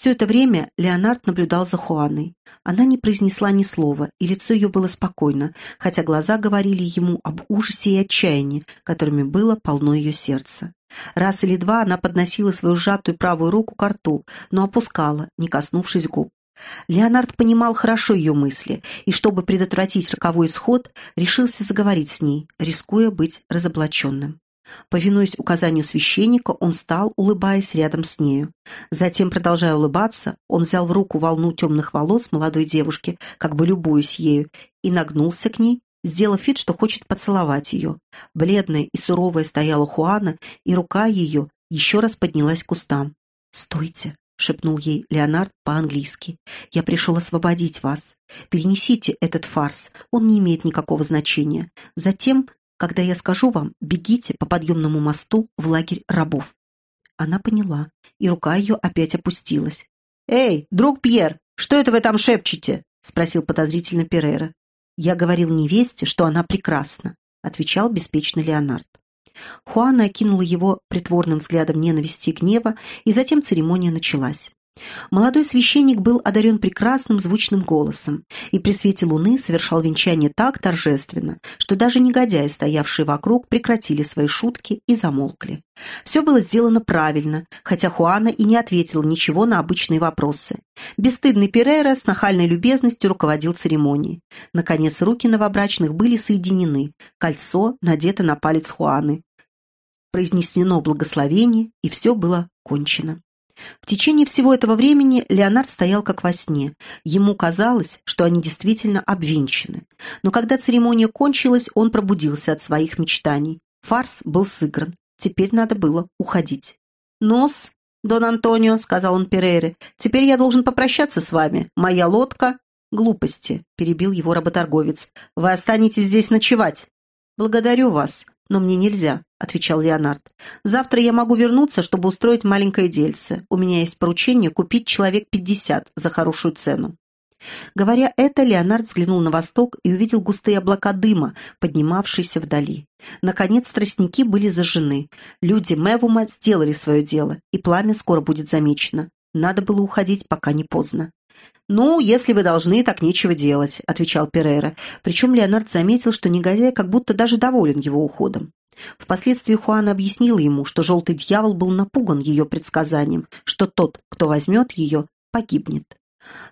Все это время Леонард наблюдал за Хуаной. Она не произнесла ни слова, и лицо ее было спокойно, хотя глаза говорили ему об ужасе и отчаянии, которыми было полно ее сердце. Раз или два она подносила свою сжатую правую руку к рту, но опускала, не коснувшись губ. Леонард понимал хорошо ее мысли, и, чтобы предотвратить роковой исход, решился заговорить с ней, рискуя быть разоблаченным. Повинуясь указанию священника, он стал, улыбаясь рядом с нею. Затем, продолжая улыбаться, он взял в руку волну темных волос молодой девушки, как бы любуясь ею, и нагнулся к ней, сделав вид, что хочет поцеловать ее. Бледная и суровая стояла Хуана, и рука ее еще раз поднялась к кустам. «Стойте!» — шепнул ей Леонард по-английски. «Я пришел освободить вас. Перенесите этот фарс, он не имеет никакого значения. Затем когда я скажу вам, бегите по подъемному мосту в лагерь рабов». Она поняла, и рука ее опять опустилась. «Эй, друг Пьер, что это вы там шепчете?» — спросил подозрительно Перейра. «Я говорил невесте, что она прекрасна», — отвечал беспечно Леонард. Хуана окинула его притворным взглядом ненависти и гнева, и затем церемония началась. Молодой священник был одарен прекрасным звучным голосом и при свете луны совершал венчание так торжественно, что даже негодяи, стоявшие вокруг, прекратили свои шутки и замолкли. Все было сделано правильно, хотя Хуана и не ответил ничего на обычные вопросы. Бесстыдный Перейра с нахальной любезностью руководил церемонией. Наконец, руки новобрачных были соединены, кольцо надето на палец Хуаны. Произнесено благословение, и все было кончено. В течение всего этого времени Леонард стоял как во сне. Ему казалось, что они действительно обвенчаны. Но когда церемония кончилась, он пробудился от своих мечтаний. Фарс был сыгран. Теперь надо было уходить. «Нос, Дон Антонио», — сказал он Перейре, — «теперь я должен попрощаться с вами. Моя лодка...» «Глупости», — перебил его работорговец. «Вы останетесь здесь ночевать». «Благодарю вас но мне нельзя», — отвечал Леонард. «Завтра я могу вернуться, чтобы устроить маленькое дельце. У меня есть поручение купить человек пятьдесят за хорошую цену». Говоря это, Леонард взглянул на восток и увидел густые облака дыма, поднимавшиеся вдали. Наконец тростники были зажжены. Люди Мевума сделали свое дело, и пламя скоро будет замечено. Надо было уходить, пока не поздно. «Ну, если вы должны, так нечего делать», — отвечал Перейра. Причем Леонард заметил, что негодяй как будто даже доволен его уходом. Впоследствии Хуан объяснил ему, что желтый дьявол был напуган ее предсказанием, что тот, кто возьмет ее, погибнет.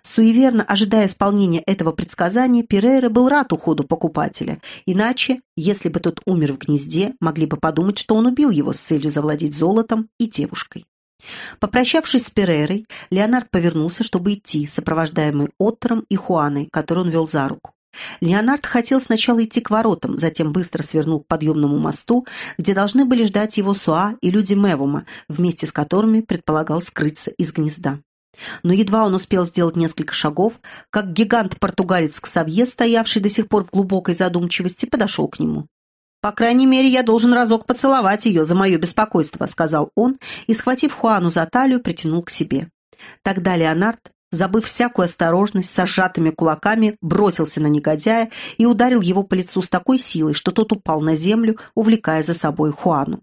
Суеверно ожидая исполнения этого предсказания, Перейра был рад уходу покупателя. Иначе, если бы тот умер в гнезде, могли бы подумать, что он убил его с целью завладеть золотом и девушкой. Попрощавшись с Перерой, Леонард повернулся, чтобы идти, сопровождаемый Оттером и Хуаной, которую он вел за руку. Леонард хотел сначала идти к воротам, затем быстро свернул к подъемному мосту, где должны были ждать его Суа и люди Мевума, вместе с которыми предполагал скрыться из гнезда. Но едва он успел сделать несколько шагов, как гигант-португалец Ксавье, стоявший до сих пор в глубокой задумчивости, подошел к нему. «По крайней мере, я должен разок поцеловать ее за мое беспокойство», сказал он и, схватив Хуану за талию, притянул к себе. Тогда Леонард, забыв всякую осторожность, с сжатыми кулаками бросился на негодяя и ударил его по лицу с такой силой, что тот упал на землю, увлекая за собой Хуану.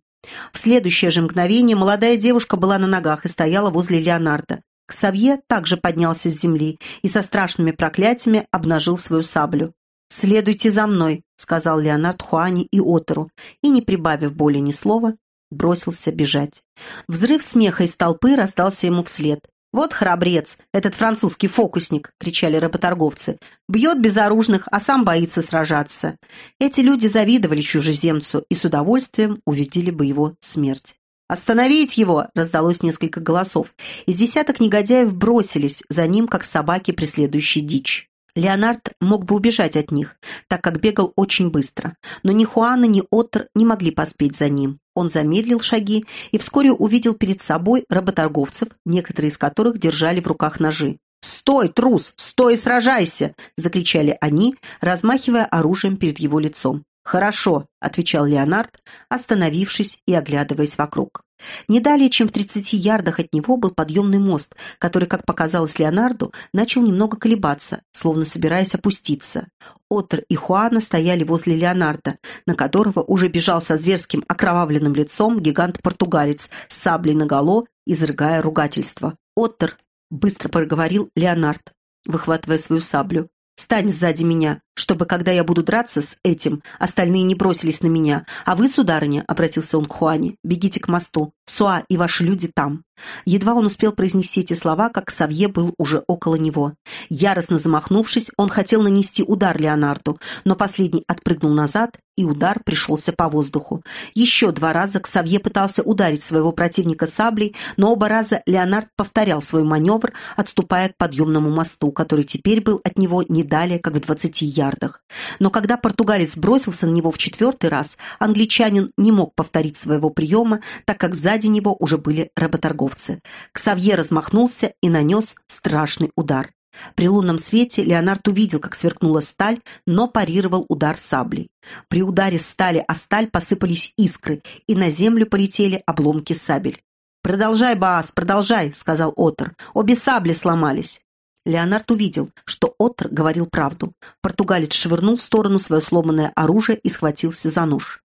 В следующее же мгновение молодая девушка была на ногах и стояла возле Леонарда. Ксавье также поднялся с земли и со страшными проклятиями обнажил свою саблю. «Следуйте за мной», — сказал Леонард Хуани и Отеру, и, не прибавив более ни слова, бросился бежать. Взрыв смеха из толпы раздался ему вслед. «Вот храбрец, этот французский фокусник!» — кричали работорговцы. «Бьет безоружных, а сам боится сражаться». Эти люди завидовали чужеземцу и с удовольствием увидели бы его смерть. «Остановить его!» — раздалось несколько голосов. Из десяток негодяев бросились за ним, как собаки, преследующие дичь. Леонард мог бы убежать от них, так как бегал очень быстро, но ни Хуана, ни Оттер не могли поспеть за ним. Он замедлил шаги и вскоре увидел перед собой работорговцев, некоторые из которых держали в руках ножи. «Стой, трус! Стой и сражайся!» — закричали они, размахивая оружием перед его лицом. «Хорошо», — отвечал Леонард, остановившись и оглядываясь вокруг. Не далее, чем в тридцати ярдах от него был подъемный мост, который, как показалось Леонарду, начал немного колебаться, словно собираясь опуститься. Отр и Хуана стояли возле Леонарда, на которого уже бежал со зверским окровавленным лицом гигант-португалец с саблей наголо, изрыгая ругательство. Оттер — быстро проговорил Леонард, выхватывая свою саблю. «Стань сзади меня, чтобы, когда я буду драться с этим, остальные не бросились на меня. А вы, сударыня, — обратился он к Хуане, — бегите к мосту. Суа и ваши люди там». Едва он успел произнести эти слова, как Савье был уже около него. Яростно замахнувшись, он хотел нанести удар Леонарду, но последний отпрыгнул назад, и удар пришелся по воздуху. Еще два раза Ксавье пытался ударить своего противника саблей, но оба раза Леонард повторял свой маневр, отступая к подъемному мосту, который теперь был от него не далее, как в двадцати ярдах. Но когда португалец бросился на него в четвертый раз, англичанин не мог повторить своего приема, так как сзади него уже были работорговцы. Ксавье размахнулся и нанес страшный удар. При лунном свете Леонард увидел, как сверкнула сталь, но парировал удар саблей. При ударе стали о сталь посыпались искры, и на землю полетели обломки сабель. «Продолжай, Баас, продолжай», — сказал Отор. «Обе сабли сломались». Леонард увидел, что Оттер говорил правду. Португалец швырнул в сторону свое сломанное оружие и схватился за нож.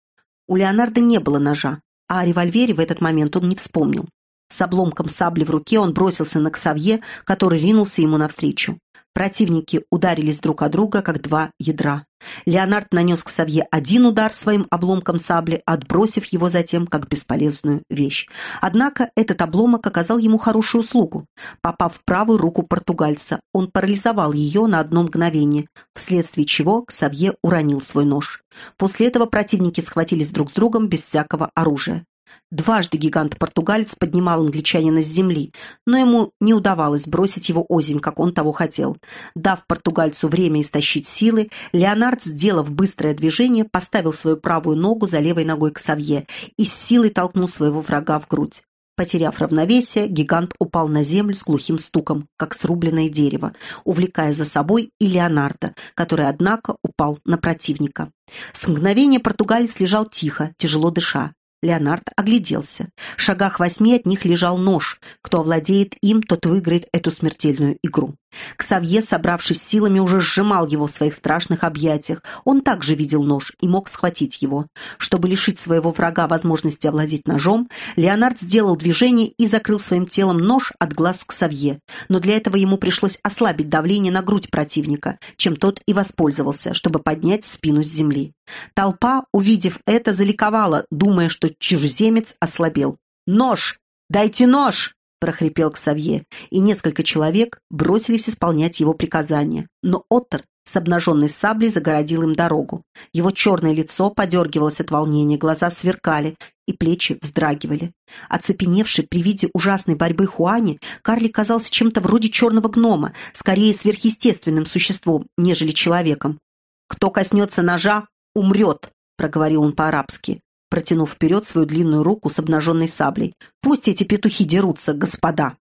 У Леонарда не было ножа, а о револьвере в этот момент он не вспомнил. С обломком сабли в руке он бросился на Ксавье, который ринулся ему навстречу. Противники ударились друг о друга, как два ядра. Леонард нанес к Савье один удар своим обломком сабли, отбросив его затем как бесполезную вещь. Однако этот обломок оказал ему хорошую услугу. Попав в правую руку португальца, он парализовал ее на одно мгновение, вследствие чего Ксавье уронил свой нож. После этого противники схватились друг с другом без всякого оружия. Дважды гигант-португалец поднимал англичанина с земли, но ему не удавалось бросить его озимь, как он того хотел. Дав португальцу время истощить силы, Леонард, сделав быстрое движение, поставил свою правую ногу за левой ногой к Савье и с силой толкнул своего врага в грудь. Потеряв равновесие, гигант упал на землю с глухим стуком, как срубленное дерево, увлекая за собой и Леонардо, который, однако, упал на противника. С мгновения португалец лежал тихо, тяжело дыша. Леонард огляделся. В шагах восьми от них лежал нож. Кто овладеет им, тот выиграет эту смертельную игру. Ксавье, собравшись силами, уже сжимал его в своих страшных объятиях. Он также видел нож и мог схватить его. Чтобы лишить своего врага возможности овладеть ножом, Леонард сделал движение и закрыл своим телом нож от глаз Ксавье. Но для этого ему пришлось ослабить давление на грудь противника, чем тот и воспользовался, чтобы поднять спину с земли. Толпа, увидев это, заликовала, думая, что чужеземец ослабел. «Нож! Дайте нож!» Прохрипел Ксавье, и несколько человек бросились исполнять его приказания. Но Оттер с обнаженной саблей загородил им дорогу. Его черное лицо подергивалось от волнения, глаза сверкали, и плечи вздрагивали. Оцепеневший при виде ужасной борьбы Хуани, карлик казался чем-то вроде черного гнома, скорее сверхъестественным существом, нежели человеком. «Кто коснется ножа, умрет», — проговорил он по-арабски протянув вперед свою длинную руку с обнаженной саблей. «Пусть эти петухи дерутся, господа!»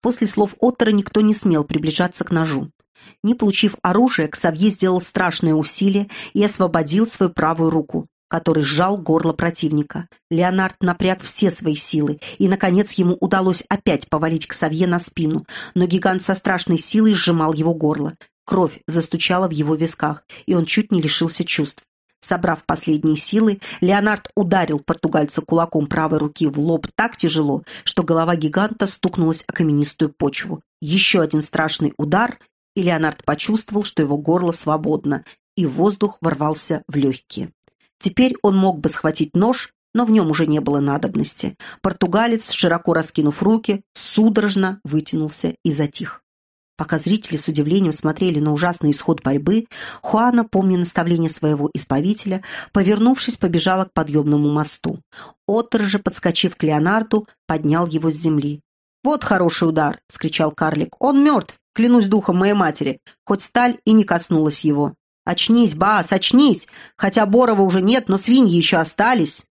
После слов Оттера никто не смел приближаться к ножу. Не получив оружие, Ксавье сделал страшное усилие и освободил свою правую руку, который сжал горло противника. Леонард напряг все свои силы, и, наконец, ему удалось опять повалить Ксавье на спину, но гигант со страшной силой сжимал его горло. Кровь застучала в его висках, и он чуть не лишился чувств. Собрав последние силы, Леонард ударил португальца кулаком правой руки в лоб так тяжело, что голова гиганта стукнулась о каменистую почву. Еще один страшный удар, и Леонард почувствовал, что его горло свободно, и воздух ворвался в легкие. Теперь он мог бы схватить нож, но в нем уже не было надобности. Португалец, широко раскинув руки, судорожно вытянулся и затих. Пока зрители с удивлением смотрели на ужасный исход борьбы, Хуана, помня наставление своего исповителя, повернувшись, побежала к подъемному мосту. Оттер же, подскочив к Леонарду, поднял его с земли. «Вот хороший удар!» — вскричал карлик. «Он мертв, клянусь духом моей матери, хоть сталь и не коснулась его. Очнись, Бас, очнись! Хотя Борова уже нет, но свиньи еще остались!»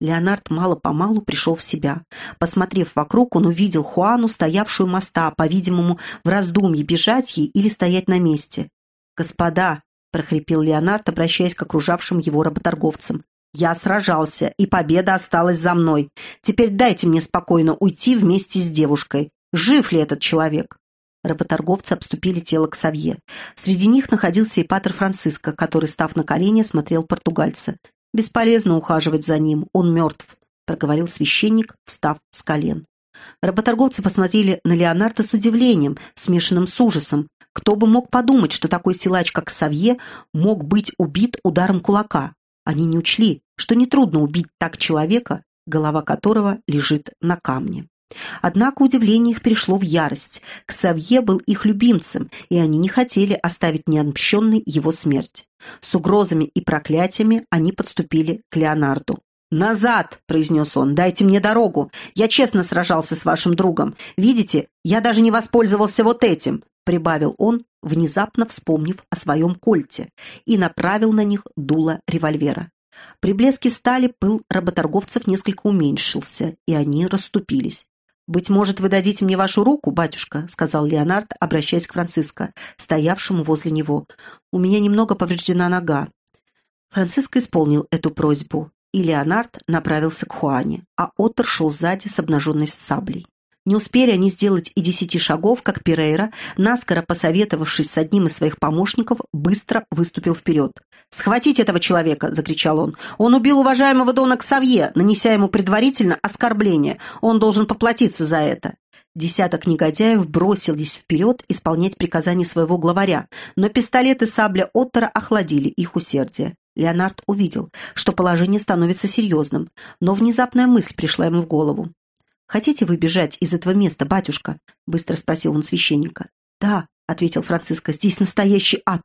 Леонард мало-помалу пришел в себя. Посмотрев вокруг, он увидел Хуану, стоявшую моста, по-видимому, в раздумье, бежать ей или стоять на месте. «Господа!» — прохрипел Леонард, обращаясь к окружавшим его работорговцам. «Я сражался, и победа осталась за мной. Теперь дайте мне спокойно уйти вместе с девушкой. Жив ли этот человек?» Работорговцы обступили тело Ксавье. Среди них находился и патер Франциско, который, став на колени, смотрел португальца. «Бесполезно ухаживать за ним, он мертв», — проговорил священник, встав с колен. Работорговцы посмотрели на Леонардо с удивлением, смешанным с ужасом. Кто бы мог подумать, что такой силач, как Савье, мог быть убит ударом кулака? Они не учли, что нетрудно убить так человека, голова которого лежит на камне. Однако удивление их перешло в ярость. Ксавье был их любимцем, и они не хотели оставить неотмщенной его смерть. С угрозами и проклятиями они подступили к Леонарду. «Назад!» — произнес он. «Дайте мне дорогу! Я честно сражался с вашим другом. Видите, я даже не воспользовался вот этим!» — прибавил он, внезапно вспомнив о своем кольте, и направил на них дуло револьвера. При блеске стали пыл работорговцев несколько уменьшился, и они расступились. «Быть может, вы дадите мне вашу руку, батюшка?» — сказал Леонард, обращаясь к Франциско, стоявшему возле него. «У меня немного повреждена нога». Франциско исполнил эту просьбу, и Леонард направился к Хуане, а Оттер шел сзади с обнаженной саблей. Не успели они сделать и десяти шагов, как Перейра, наскоро посоветовавшись с одним из своих помощников, быстро выступил вперед. «Схватить этого человека!» — закричал он. «Он убил уважаемого Дона Ксавье, нанеся ему предварительно оскорбление. Он должен поплатиться за это». Десяток негодяев бросились вперед исполнять приказания своего главаря, но пистолет и сабля Оттера охладили их усердие. Леонард увидел, что положение становится серьезным, но внезапная мысль пришла ему в голову. «Хотите вы бежать из этого места, батюшка?» — быстро спросил он священника. «Да», — ответил Франциско, — «здесь настоящий ад.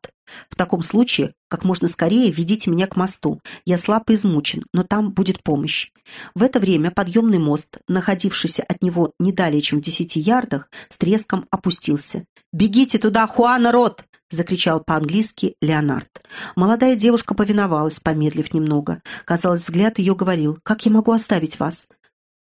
В таком случае, как можно скорее ведите меня к мосту. Я слаб и измучен, но там будет помощь». В это время подъемный мост, находившийся от него не далее, чем в десяти ярдах, с треском опустился. «Бегите туда, Хуана Рот!» — закричал по-английски Леонард. Молодая девушка повиновалась, помедлив немного. Казалось, взгляд ее говорил, «Как я могу оставить вас?»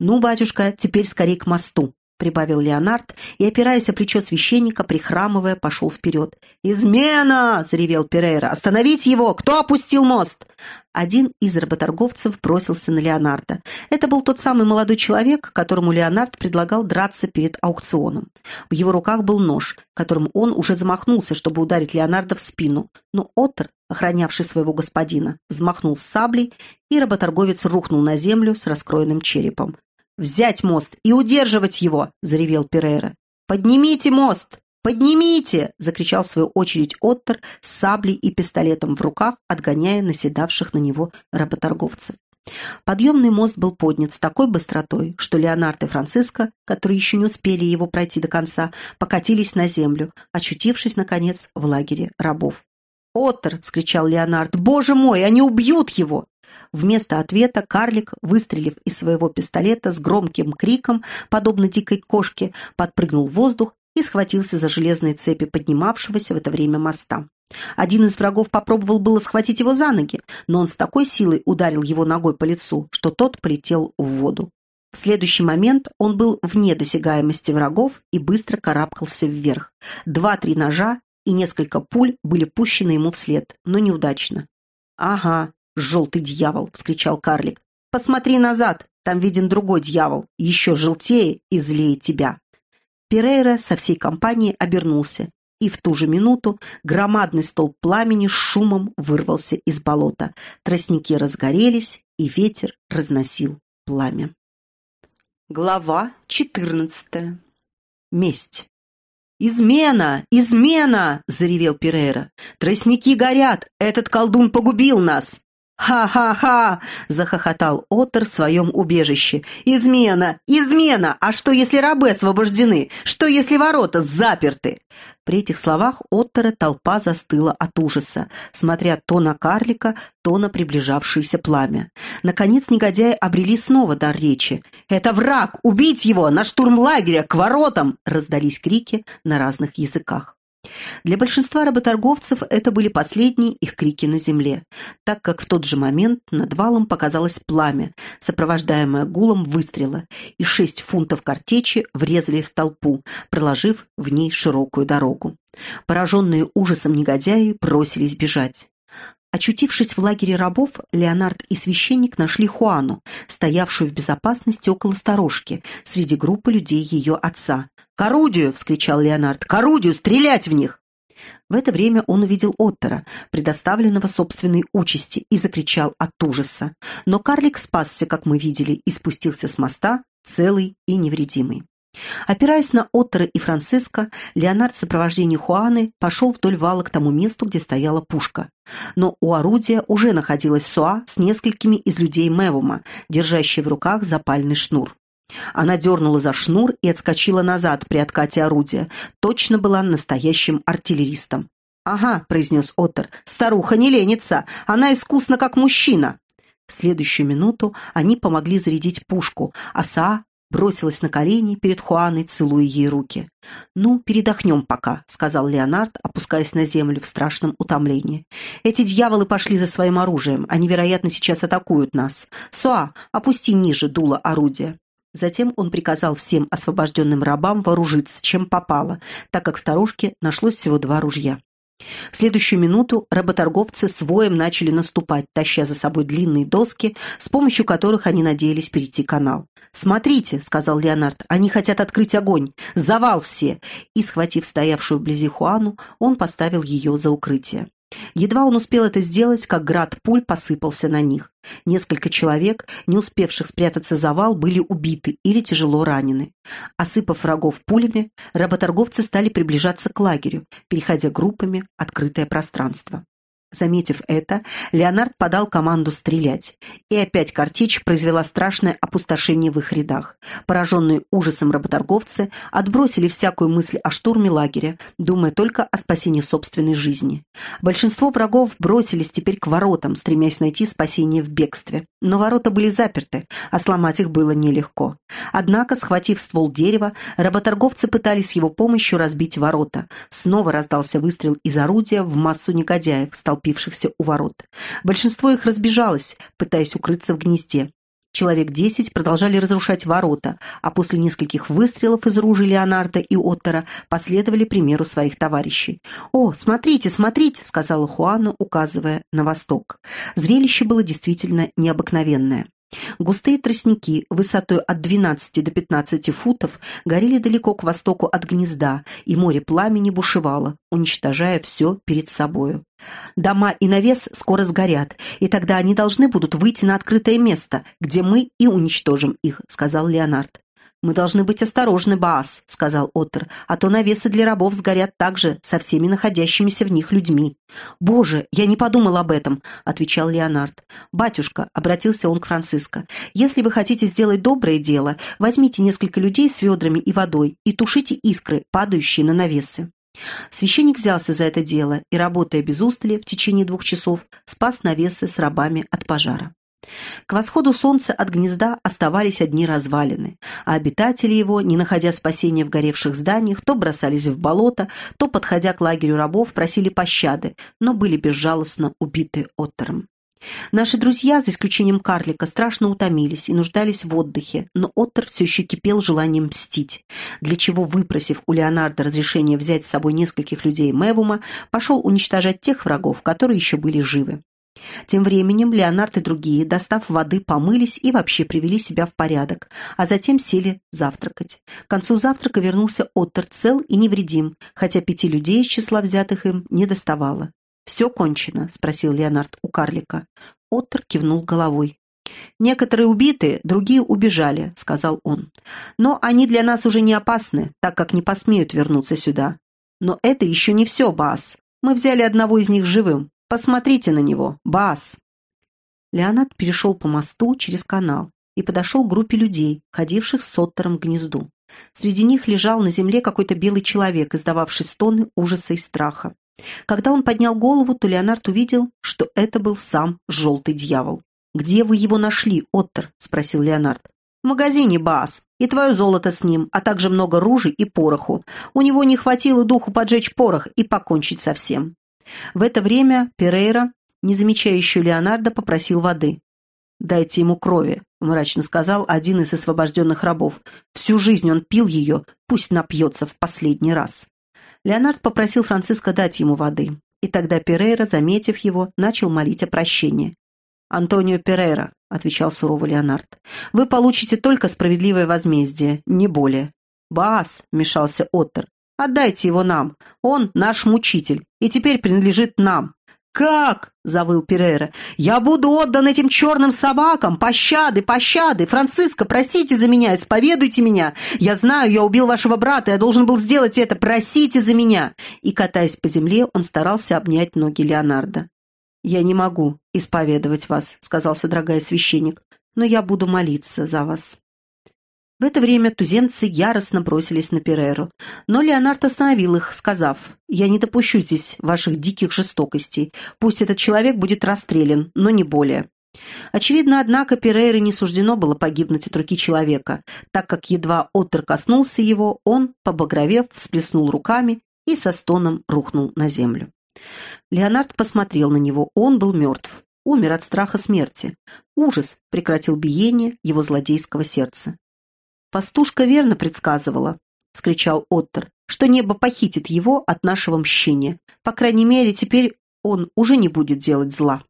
«Ну, батюшка, теперь скорее к мосту», — прибавил Леонард и, опираясь о плечо священника, прихрамывая, пошел вперед. «Измена!» — заревел Перейра. «Остановить его! Кто опустил мост?» Один из работорговцев бросился на Леонарда. Это был тот самый молодой человек, которому Леонард предлагал драться перед аукционом. В его руках был нож, которым он уже замахнулся, чтобы ударить Леонарда в спину. Но Оттер, охранявший своего господина, взмахнул саблей, и работорговец рухнул на землю с раскроенным черепом. «Взять мост и удерживать его!» — заревел Перейра. «Поднимите мост! Поднимите!» — закричал в свою очередь Оттер с саблей и пистолетом в руках, отгоняя наседавших на него работорговцев. Подъемный мост был поднят с такой быстротой, что Леонард и Франциско, которые еще не успели его пройти до конца, покатились на землю, очутившись, наконец, в лагере рабов. «Оттер!» — вскричал Леонард. «Боже мой, они убьют его!» Вместо ответа карлик, выстрелив из своего пистолета с громким криком, подобно дикой кошке, подпрыгнул в воздух и схватился за железные цепи поднимавшегося в это время моста. Один из врагов попробовал было схватить его за ноги, но он с такой силой ударил его ногой по лицу, что тот полетел в воду. В следующий момент он был вне досягаемости врагов и быстро карабкался вверх. Два-три ножа и несколько пуль были пущены ему вслед, но неудачно. «Ага, «Желтый дьявол!» — вскричал карлик. «Посмотри назад! Там виден другой дьявол, еще желтее и злее тебя!» Перейра со всей компанией обернулся, и в ту же минуту громадный столб пламени с шумом вырвался из болота. Тростники разгорелись, и ветер разносил пламя. Глава четырнадцатая. Месть. «Измена! Измена!» — заревел Перейра. «Тростники горят! Этот колдун погубил нас!» «Ха-ха-ха!» — захохотал Оттер в своем убежище. «Измена! Измена! А что, если рабы освобождены? Что, если ворота заперты?» При этих словах Оттера толпа застыла от ужаса, смотря то на карлика, то на приближавшееся пламя. Наконец негодяи обрели снова дар речи. «Это враг! Убить его! На штурм лагеря! К воротам!» раздались крики на разных языках. Для большинства работорговцев это были последние их крики на земле, так как в тот же момент над валом показалось пламя, сопровождаемое гулом выстрела, и шесть фунтов картечи врезались в толпу, проложив в ней широкую дорогу. Пораженные ужасом негодяи бросились бежать. Очутившись в лагере рабов, Леонард и священник нашли Хуану, стоявшую в безопасности около сторожки, среди группы людей ее отца. «К орудию!» — вскричал Леонард. «К! Стрелять в них!» В это время он увидел Оттера, предоставленного собственной участи, и закричал от ужаса. Но карлик спасся, как мы видели, и спустился с моста целый и невредимый. Опираясь на Оттера и Франциско, Леонард в сопровождении Хуаны пошел вдоль вала к тому месту, где стояла пушка. Но у орудия уже находилась Суа с несколькими из людей Мевума, держащей в руках запальный шнур. Она дернула за шнур и отскочила назад при откате орудия. Точно была настоящим артиллеристом. «Ага», — произнес Оттер, — «старуха не ленится, она искусна как мужчина». В следующую минуту они помогли зарядить пушку, а Саа бросилась на колени перед Хуаной, целуя ей руки. «Ну, передохнем пока», — сказал Леонард, опускаясь на землю в страшном утомлении. «Эти дьяволы пошли за своим оружием. Они, вероятно, сейчас атакуют нас. Суа, опусти ниже дуло орудия». Затем он приказал всем освобожденным рабам вооружиться, чем попало, так как в старушке нашлось всего два ружья. В следующую минуту работорговцы с воем начали наступать, таща за собой длинные доски, с помощью которых они надеялись перейти канал. «Смотрите», — сказал Леонард, — «они хотят открыть огонь! Завал все!» И, схватив стоявшую вблизи Хуану, он поставил ее за укрытие. Едва он успел это сделать, как град пуль посыпался на них. Несколько человек, не успевших спрятаться за вал, были убиты или тяжело ранены. Осыпав врагов пулями, работорговцы стали приближаться к лагерю, переходя группами открытое пространство. Заметив это, Леонард подал команду стрелять, и опять картечь произвела страшное опустошение в их рядах. Пораженные ужасом работорговцы отбросили всякую мысль о штурме лагеря, думая только о спасении собственной жизни. Большинство врагов бросились теперь к воротам, стремясь найти спасение в бегстве. Но ворота были заперты, а сломать их было нелегко. Однако, схватив ствол дерева, работорговцы пытались его помощью разбить ворота. Снова раздался выстрел из орудия в массу негодяев, стал столпившихся у ворот. Большинство их разбежалось, пытаясь укрыться в гнезде. Человек десять продолжали разрушать ворота, а после нескольких выстрелов из ружей Леонарда и Оттера последовали примеру своих товарищей. «О, смотрите, смотрите!» — сказала Хуана, указывая на восток. Зрелище было действительно необыкновенное. Густые тростники высотой от 12 до 15 футов горели далеко к востоку от гнезда, и море пламени бушевало, уничтожая все перед собою. Дома и навес скоро сгорят, и тогда они должны будут выйти на открытое место, где мы и уничтожим их», — сказал Леонард. «Мы должны быть осторожны, Баас», — сказал Оттер, «а то навесы для рабов сгорят также со всеми находящимися в них людьми». «Боже, я не подумал об этом», — отвечал Леонард. «Батюшка», — обратился он к Франциско, «если вы хотите сделать доброе дело, возьмите несколько людей с ведрами и водой и тушите искры, падающие на навесы». Священник взялся за это дело и, работая без устали в течение двух часов, спас навесы с рабами от пожара. К восходу солнца от гнезда оставались одни развалины, а обитатели его, не находя спасения в горевших зданиях, то бросались в болото, то, подходя к лагерю рабов, просили пощады, но были безжалостно убиты Оттером. Наши друзья, за исключением карлика, страшно утомились и нуждались в отдыхе, но Оттер все еще кипел желанием мстить, для чего, выпросив у Леонардо разрешение взять с собой нескольких людей Мевума, пошел уничтожать тех врагов, которые еще были живы. Тем временем Леонард и другие, достав воды, помылись и вообще привели себя в порядок, а затем сели завтракать. К концу завтрака вернулся Оттер цел и невредим, хотя пяти людей из числа взятых им не доставало. «Все кончено?» — спросил Леонард у карлика. Оттер кивнул головой. «Некоторые убиты, другие убежали», — сказал он. «Но они для нас уже не опасны, так как не посмеют вернуться сюда. Но это еще не все, Бас. Мы взяли одного из них живым. Посмотрите на него, Бас!» Леонард перешел по мосту через канал и подошел к группе людей, ходивших с Соттером к гнезду. Среди них лежал на земле какой-то белый человек, издававший стоны ужаса и страха. Когда он поднял голову, то Леонард увидел, что это был сам желтый дьявол. «Где вы его нашли, Оттер?» – спросил Леонард. «В магазине, Бас. И твое золото с ним, а также много ружей и пороху. У него не хватило духу поджечь порох и покончить со всем. В это время Перейра, не замечая еще Леонардо, попросил воды. «Дайте ему крови», — мрачно сказал один из освобожденных рабов. «Всю жизнь он пил ее, пусть напьется в последний раз». Леонард попросил Франциска дать ему воды, и тогда Перейра, заметив его, начал молить о прощении. «Антонио Перейра», — отвечал сурово Леонард, — «вы получите только справедливое возмездие, не более». «Бас», — вмешался Оттер, Отдайте его нам. Он наш мучитель и теперь принадлежит нам. «Как?» — завыл Перейра. «Я буду отдан этим черным собакам! Пощады, пощады! Франциско, просите за меня, исповедуйте меня! Я знаю, я убил вашего брата, я должен был сделать это! Просите за меня!» И, катаясь по земле, он старался обнять ноги Леонардо. «Я не могу исповедовать вас», — сказал содрогая священник, «но я буду молиться за вас». В это время туземцы яростно бросились на Переру, но Леонард остановил их, сказав, «Я не допущу здесь ваших диких жестокостей. Пусть этот человек будет расстрелян, но не более». Очевидно, однако, Перейре не суждено было погибнуть от руки человека, так как едва Оттер коснулся его, он, побагровев, всплеснул руками и со стоном рухнул на землю. Леонард посмотрел на него, он был мертв, умер от страха смерти. Ужас прекратил биение его злодейского сердца. «Пастушка верно предсказывала», — вскричал Оттер, «что небо похитит его от нашего мщения. По крайней мере, теперь он уже не будет делать зла».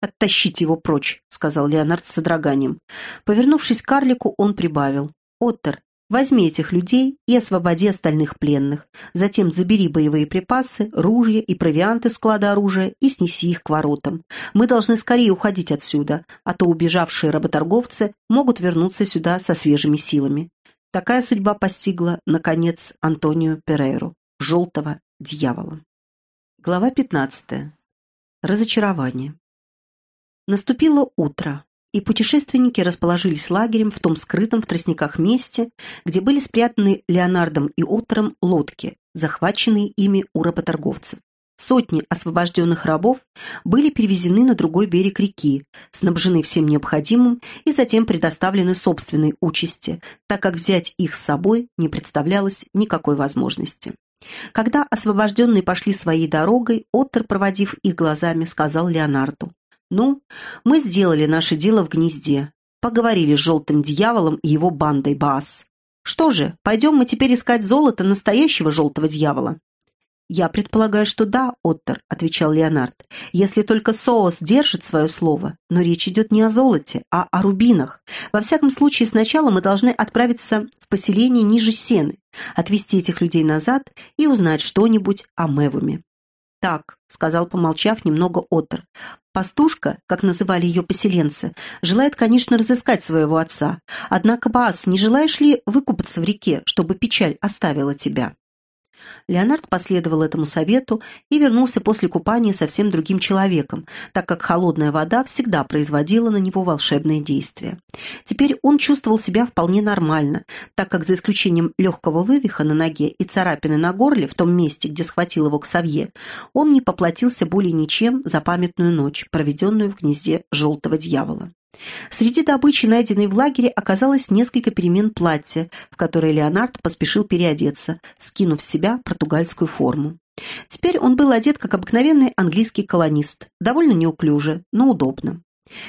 «Оттащите его прочь», — сказал Леонард с содроганием. Повернувшись к карлику, он прибавил. «Оттер, возьми этих людей и освободи остальных пленных. Затем забери боевые припасы, ружья и провианты склада оружия и снеси их к воротам. Мы должны скорее уходить отсюда, а то убежавшие работорговцы могут вернуться сюда со свежими силами». Такая судьба постигла, наконец, Антонио Перейру, желтого дьявола. Глава 15. Разочарование. Наступило утро, и путешественники расположились лагерем в том скрытом в тростниках месте, где были спрятаны Леонардом и Оттером лодки, захваченные ими у работорговцев. Сотни освобожденных рабов были перевезены на другой берег реки, снабжены всем необходимым и затем предоставлены собственной участи, так как взять их с собой не представлялось никакой возможности. Когда освобожденные пошли своей дорогой, Оттер, проводив их глазами, сказал Леонарду, ну, мы сделали наше дело в гнезде. Поговорили с желтым дьяволом и его бандой Баас. Что же, пойдем мы теперь искать золото настоящего желтого дьявола? «Я предполагаю, что да, Оттер», — отвечал Леонард, «если только Соос держит свое слово. Но речь идет не о золоте, а о рубинах. Во всяком случае, сначала мы должны отправиться в поселение ниже Сены, отвезти этих людей назад и узнать что-нибудь о Мевуме». «Так», — сказал, помолчав немного Оттер, Пастушка, как называли ее поселенцы, желает, конечно, разыскать своего отца. Однако, Баас, не желаешь ли выкупаться в реке, чтобы печаль оставила тебя?» Леонард последовал этому совету и вернулся после купания совсем другим человеком, так как холодная вода всегда производила на него волшебное действие. Теперь он чувствовал себя вполне нормально, так как за исключением легкого вывиха на ноге и царапины на горле в том месте, где схватил его к совье, он не поплатился более ничем за памятную ночь, проведенную в гнезде желтого дьявола. Среди добычи, найденной в лагере, оказалось несколько перемен платья, в которое Леонард поспешил переодеться, скинув с себя португальскую форму. Теперь он был одет как обыкновенный английский колонист, довольно неуклюже, но удобно.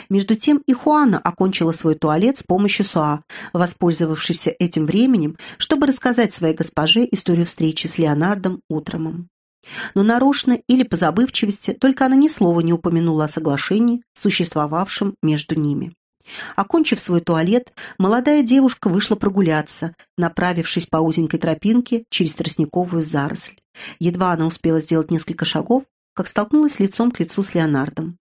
Между тем и Хуана окончила свой туалет с помощью Суа, воспользовавшись этим временем, чтобы рассказать своей госпоже историю встречи с Леонардом Утромом. Но нарочно или по забывчивости только она ни слова не упомянула о соглашении, существовавшем между ними. Окончив свой туалет, молодая девушка вышла прогуляться, направившись по узенькой тропинке через тростниковую заросль. Едва она успела сделать несколько шагов, как столкнулась лицом к лицу с Леонардом.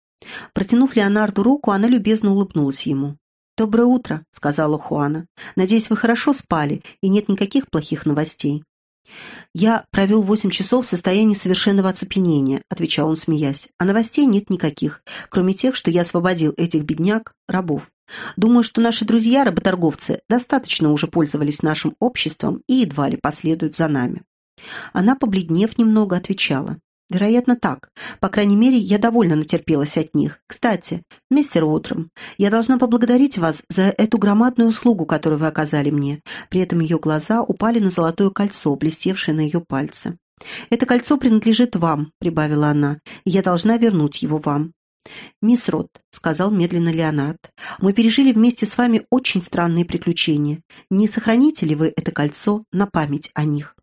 Протянув Леонарду руку, она любезно улыбнулась ему. «Доброе утро», — сказала Хуана. «Надеюсь, вы хорошо спали, и нет никаких плохих новостей». «Я провел восемь часов в состоянии совершенного оцепенения», — отвечал он, смеясь. «А новостей нет никаких, кроме тех, что я освободил этих бедняк, рабов. Думаю, что наши друзья-работорговцы достаточно уже пользовались нашим обществом и едва ли последуют за нами». Она, побледнев немного, отвечала. Вероятно, так. По крайней мере, я довольно натерпелась от них. Кстати, мистер Уотром, я должна поблагодарить вас за эту громадную услугу, которую вы оказали мне. При этом ее глаза упали на золотое кольцо, блестевшее на ее пальце. «Это кольцо принадлежит вам», — прибавила она, — «и я должна вернуть его вам». «Мисс Рот», — сказал медленно Леонард, — «мы пережили вместе с вами очень странные приключения. Не сохраните ли вы это кольцо на память о них?»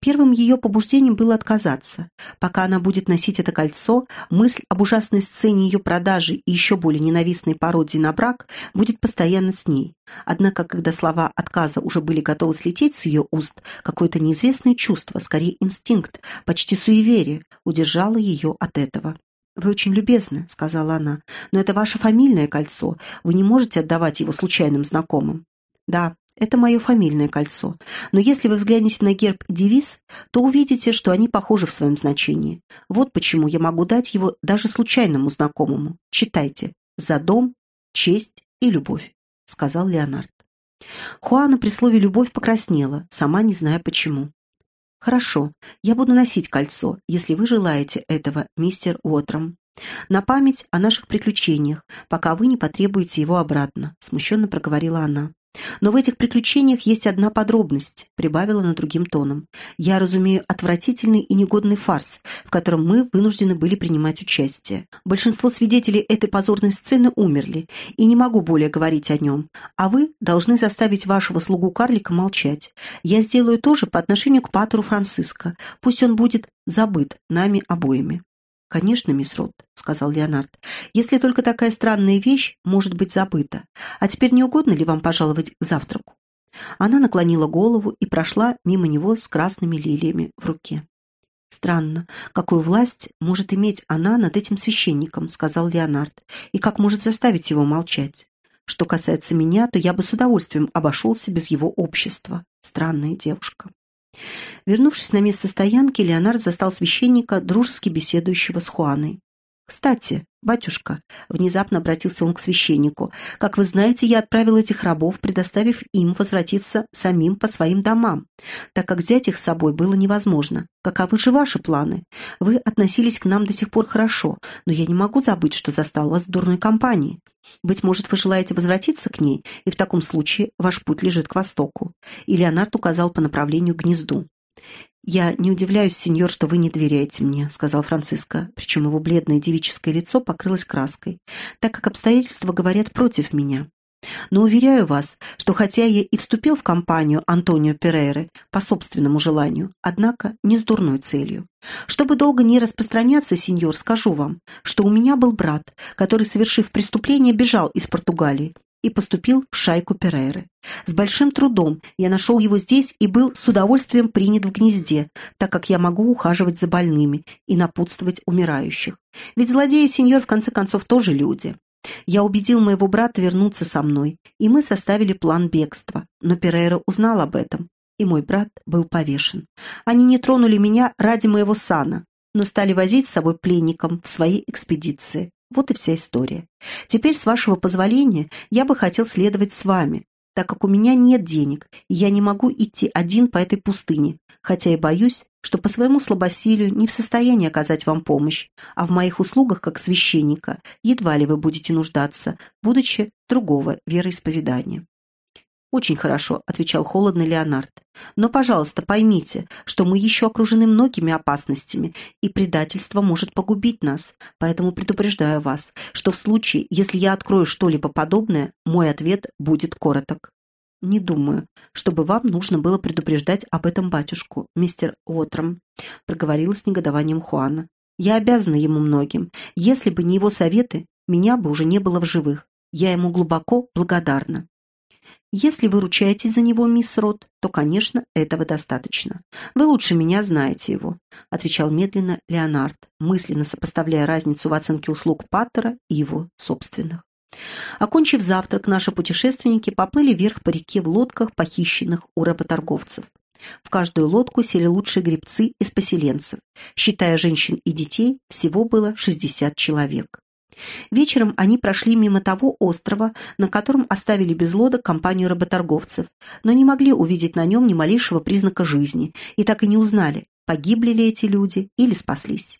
Первым ее побуждением было отказаться. Пока она будет носить это кольцо, мысль об ужасной сцене ее продажи и еще более ненавистной пародии на брак будет постоянно с ней. Однако, когда слова отказа уже были готовы слететь с ее уст, какое-то неизвестное чувство, скорее инстинкт, почти суеверие, удержало ее от этого. «Вы очень любезны», — сказала она, — «но это ваше фамильное кольцо. Вы не можете отдавать его случайным знакомым». «Да, это мое фамильное кольцо. Но если вы взглянете на герб и девиз, то увидите, что они похожи в своем значении. Вот почему я могу дать его даже случайному знакомому. Читайте. «За дом, честь и любовь», — сказал Леонард. Хуана при слове «любовь» покраснела, сама не зная почему. «Хорошо, я буду носить кольцо, если вы желаете этого, мистер Уотром. На память о наших приключениях, пока вы не потребуете его обратно», — смущенно проговорила она. Но в этих приключениях есть одна подробность, прибавила она другим тоном. Я разумею отвратительный и негодный фарс, в котором мы вынуждены были принимать участие. Большинство свидетелей этой позорной сцены умерли, и не могу более говорить о нем. А вы должны заставить вашего слугу-карлика молчать. Я сделаю то же по отношению к Патеру Франциско. Пусть он будет забыт нами обоими. «Конечно, мисс Рот», — сказал Леонард, «если только такая странная вещь может быть забыта. А теперь не угодно ли вам пожаловать к завтраку?» Она наклонила голову и прошла мимо него с красными лилиями в руке. «Странно, какую власть может иметь она над этим священником», — сказал Леонард, «и как может заставить его молчать. Что касается меня, то я бы с удовольствием обошелся без его общества. Странная девушка». Вернувшись на место стоянки, Леонард застал священника, дружески беседующего с Хуаной. «Кстати, батюшка», — внезапно обратился он к священнику, «как вы знаете, я отправил этих рабов, предоставив им возвратиться самим по своим домам, так как взять их с собой было невозможно. Каковы же ваши планы? Вы относились к нам до сих пор хорошо, но я не могу забыть, что застал вас в дурной компании. Быть может, вы желаете возвратиться к ней, и в таком случае ваш путь лежит к востоку». И Леонард указал по направлению к гнезду. «Я не удивляюсь, сеньор, что вы не доверяете мне», — сказал Франциско, причем его бледное девическое лицо покрылось краской, «так как обстоятельства говорят против меня. Но уверяю вас, что хотя я и вступил в компанию Антонио Перейры по собственному желанию, однако не с дурной целью. Чтобы долго не распространяться, сеньор, скажу вам, что у меня был брат, который, совершив преступление, бежал из Португалии и поступил в шайку Перейры. С большим трудом я нашел его здесь и был с удовольствием принят в гнезде, так как я могу ухаживать за больными и напутствовать умирающих. Ведь злодеи, сеньор, в конце концов, тоже люди. Я убедил моего брата вернуться со мной, и мы составили план бегства, но Перейра узнал об этом, и мой брат был повешен. Они не тронули меня ради моего сана, но стали возить с собой пленникам в свои экспедиции. Вот и вся история. Теперь, с вашего позволения, я бы хотел следовать с вами, так как у меня нет денег, и я не могу идти один по этой пустыне, хотя и боюсь, что по своему слабосилию не в состоянии оказать вам помощь, а в моих услугах как священника едва ли вы будете нуждаться, будучи другого вероисповедания. «Очень хорошо», — отвечал холодно Леонард. «Но, пожалуйста, поймите, что мы еще окружены многими опасностями, и предательство может погубить нас. Поэтому предупреждаю вас, что в случае, если я открою что-либо подобное, мой ответ будет короток. «Не думаю, чтобы вам нужно было предупреждать об этом батюшку, мистер Уотром», проговорила с негодованием Хуана. «Я обязана ему многим. Если бы не его советы, меня бы уже не было в живых. Я ему глубоко благодарна». «Если вы ручаетесь за него, мисс Рот, то, конечно, этого достаточно. Вы лучше меня знаете его», отвечал медленно Леонард, мысленно сопоставляя разницу в оценке услуг Паттера и его собственных. Окончив завтрак, наши путешественники поплыли вверх по реке в лодках, похищенных у работорговцев. В каждую лодку сели лучшие гребцы из поселенцев. Считая женщин и детей, всего было 60 человек. Вечером они прошли мимо того острова, на котором оставили без лодок компанию работорговцев, но не могли увидеть на нем ни малейшего признака жизни и так и не узнали, погибли ли эти люди или спаслись.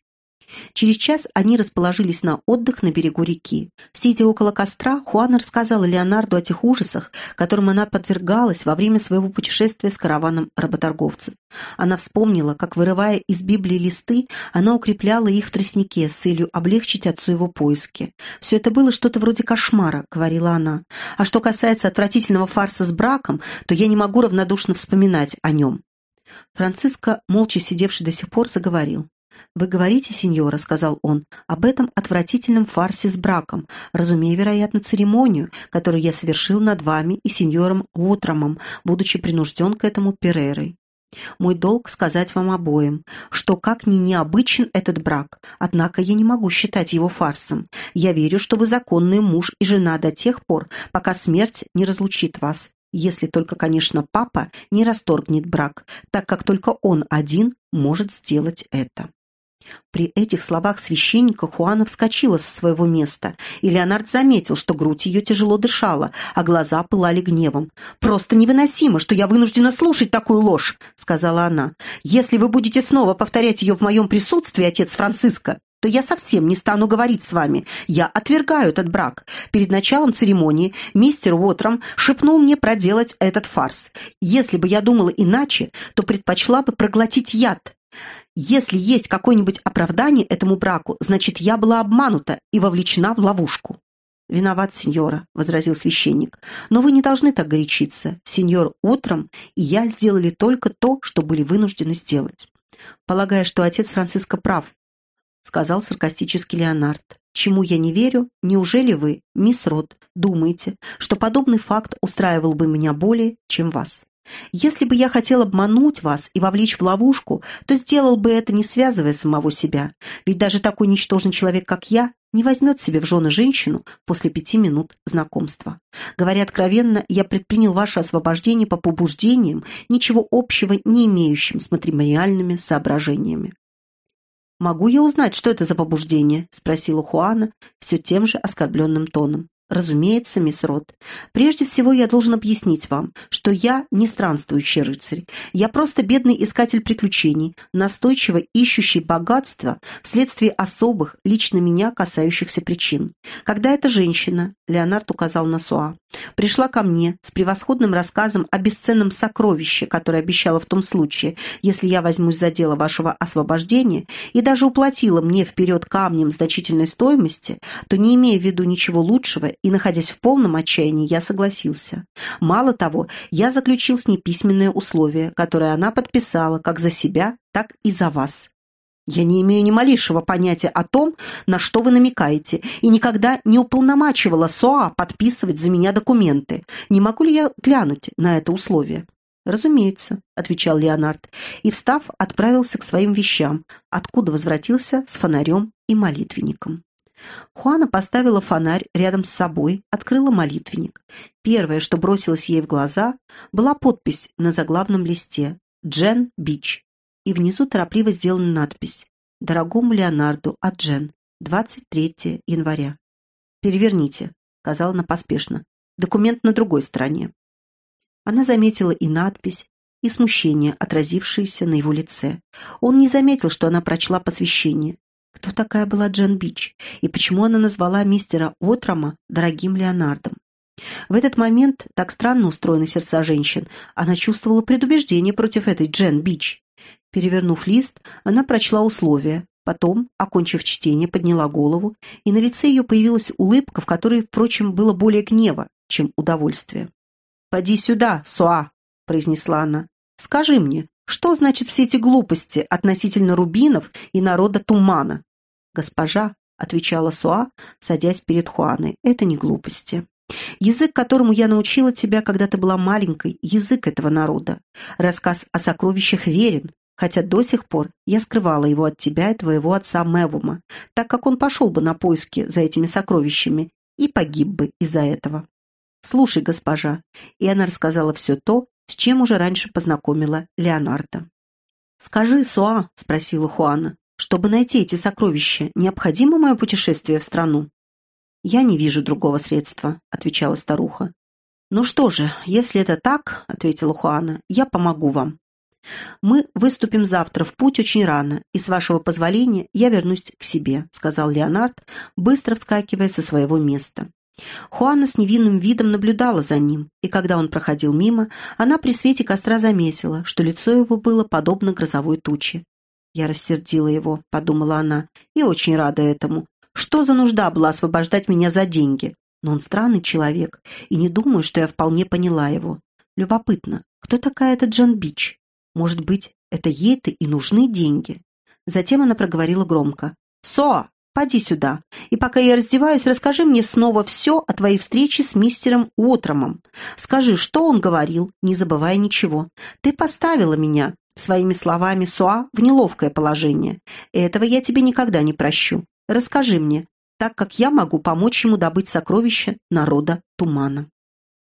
Через час они расположились на отдых на берегу реки. Сидя около костра, Хуана рассказала Леонарду о тех ужасах, которым она подвергалась во время своего путешествия с караваном работорговцев. Она вспомнила, как, вырывая из Библии листы, она укрепляла их в тростнике с целью облегчить отцу его поиски. «Все это было что-то вроде кошмара», — говорила она. «А что касается отвратительного фарса с браком, то я не могу равнодушно вспоминать о нем». Франциско, молча сидевший до сих пор, заговорил. «Вы говорите, сеньора», — сказал он, — «об этом отвратительном фарсе с браком, разумея, вероятно, церемонию, которую я совершил над вами и сеньором Утромом, будучи принужден к этому Перейрой». Мой долг сказать вам обоим, что как ни необычен этот брак, однако я не могу считать его фарсом. Я верю, что вы законный муж и жена до тех пор, пока смерть не разлучит вас, если только, конечно, папа не расторгнет брак, так как только он один может сделать это. При этих словах священника Хуана вскочила со своего места, и Леонард заметил, что грудь ее тяжело дышала, а глаза пылали гневом. «Просто невыносимо, что я вынуждена слушать такую ложь», — сказала она. «Если вы будете снова повторять ее в моем присутствии, отец Франциско, то я совсем не стану говорить с вами. Я отвергаю этот брак. Перед началом церемонии мистер Уотром шепнул мне проделать этот фарс. Если бы я думала иначе, то предпочла бы проглотить яд, если есть какое-нибудь оправдание этому браку, значит, я была обманута и вовлечена в ловушку». «Виноват, сеньора», — возразил священник. «Но вы не должны так горячиться. Сеньор утром и я сделали только то, что были вынуждены сделать». «Полагая, что отец Франциско прав», — сказал саркастически Леонард. «Чему я не верю, неужели вы, мисс Рот, думаете, что подобный факт устраивал бы меня более, чем вас?» Если бы я хотел обмануть вас и вовлечь в ловушку, то сделал бы это, не связывая самого себя. Ведь даже такой ничтожный человек, как я, не возьмет себе в жены женщину после пяти минут знакомства. Говоря откровенно, я предпринял ваше освобождение по побуждениям, ничего общего не имеющим с матримониальными соображениями. «Могу я узнать, что это за побуждение?» – спросила Хуана все тем же оскорбленным тоном. «Разумеется, мисс Рот. Прежде всего я должен объяснить вам, что я не странствующий рыцарь. Я просто бедный искатель приключений, настойчиво ищущий богатство вследствие особых, лично меня касающихся причин. Когда эта женщина, Леонард указал на Суа, пришла ко мне с превосходным рассказом о бесценном сокровище, которое обещала в том случае, если я возьмусь за дело вашего освобождения, и даже уплатила мне вперед камнем значительной стоимости, то, не имея в виду ничего лучшего и находясь в полном отчаянии, я согласился. Мало того, я заключил с ней письменное условие, которое она подписала как за себя, так и за вас. Я не имею ни малейшего понятия о том, на что вы намекаете, и никогда не уполномачивала СОА подписывать за меня документы. Не могу ли я глянуть на это условие?» «Разумеется», — отвечал Леонард, и, встав, отправился к своим вещам, откуда возвратился с фонарем и молитвенником. Хуана поставила фонарь рядом с собой, открыла молитвенник. Первое, что бросилось ей в глаза, была подпись на заглавном листе «Джен Бич», и внизу торопливо сделана надпись «Дорогому Леонарду от Джен, 23 января». «Переверните», — сказала она поспешно. «Документ на другой стороне». Она заметила и надпись, и смущение, отразившееся на его лице. Он не заметил, что она прочла посвящение. Кто такая была Джен Бич и почему она назвала мистера Отрома дорогим Леонардом? В этот момент, так странно устроены сердца женщин, она чувствовала предубеждение против этой Джен Бич. Перевернув лист, она прочла условия, потом, окончив чтение, подняла голову, и на лице ее появилась улыбка, в которой, впрочем, было более гнева, чем удовольствия. «Поди сюда, Суа!» — произнесла она. «Скажи мне, что значит все эти глупости относительно рубинов и народа тумана? «Госпожа», — отвечала Суа, садясь перед Хуаной, — «это не глупости. Язык, которому я научила тебя, когда ты была маленькой, язык этого народа. Рассказ о сокровищах верен, хотя до сих пор я скрывала его от тебя и твоего отца Мевума, так как он пошел бы на поиски за этими сокровищами и погиб бы из-за этого. Слушай, госпожа, и она рассказала все то, с чем уже раньше познакомила Леонардо. «Скажи, Суа», — спросила Хуана, чтобы найти эти сокровища, необходимо мое путешествие в страну?» «Я не вижу другого средства», — отвечала старуха. «Ну что же, если это так, — ответила Хуана, — я помогу вам. Мы выступим завтра в путь очень рано, и, с вашего позволения, я вернусь к себе», — сказал Леонард, быстро вскакивая со своего места. Хуана с невинным видом наблюдала за ним, и когда он проходил мимо, она при свете костра заметила, что лицо его было подобно грозовой туче. Я рассердила его, подумала она, и очень рада этому. Что за нужда была освобождать меня за деньги? Но он странный человек, и не думаю, что я вполне поняла его. Любопытно, кто такая эта Джан Бич? Может быть, это ей-то и нужны деньги? Затем она проговорила громко. «Со, поди сюда, и пока я раздеваюсь, расскажи мне снова все о твоей встрече с мистером Уотромом. Скажи, что он говорил, не забывая ничего. Ты поставила меня, своими словами Суа, в неловкое положение. Этого я тебе никогда не прощу. Расскажи мне, так как я могу помочь ему добыть сокровища народа тумана.